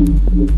Thank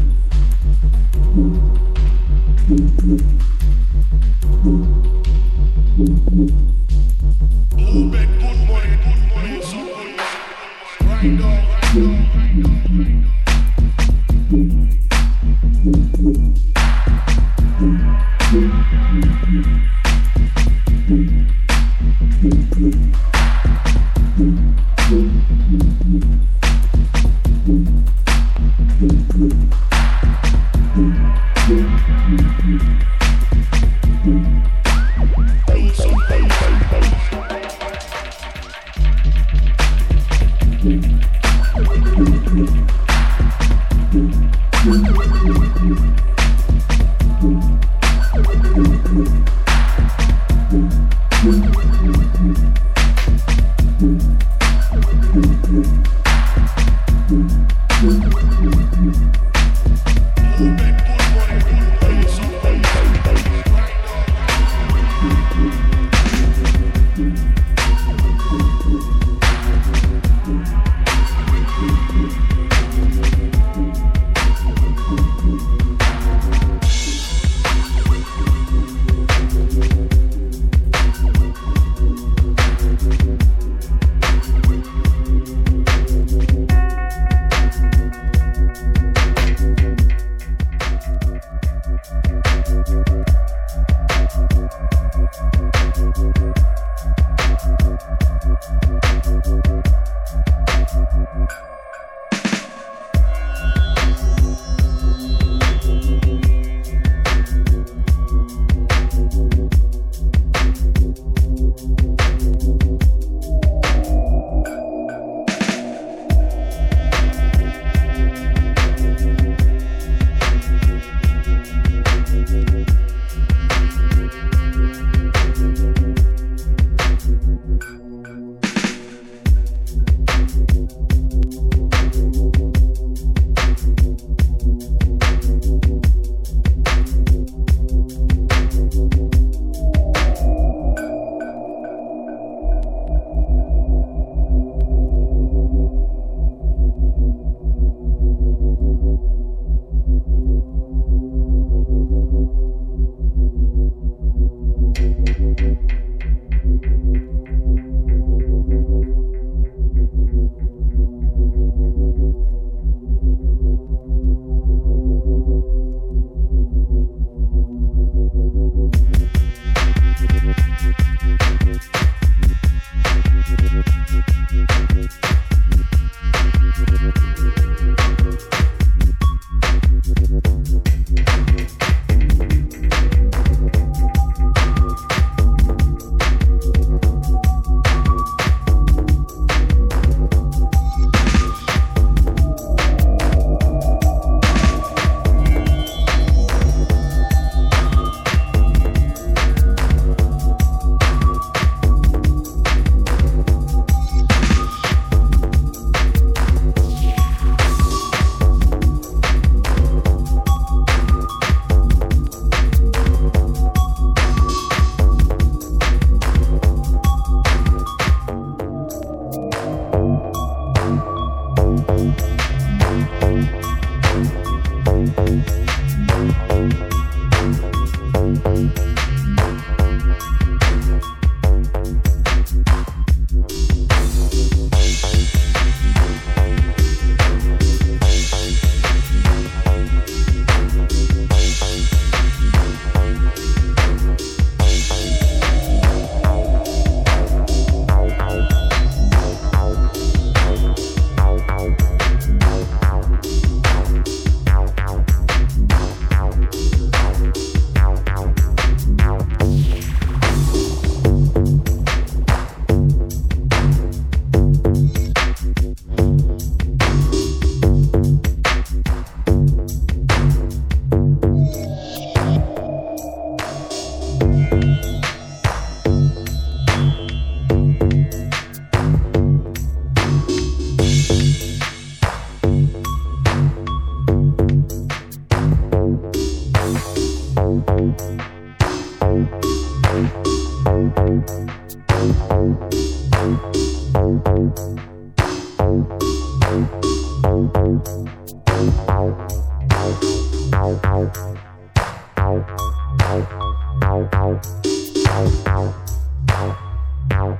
Thank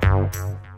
you.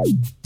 Bye.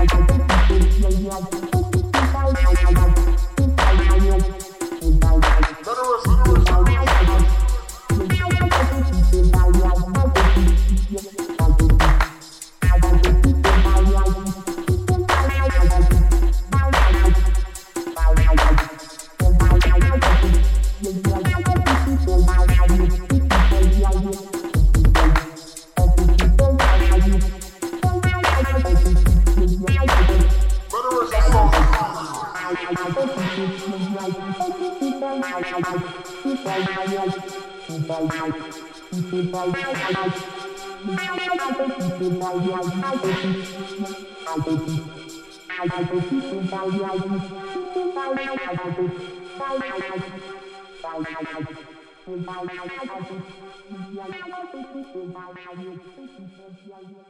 I'm gonna go get some more. Thank you.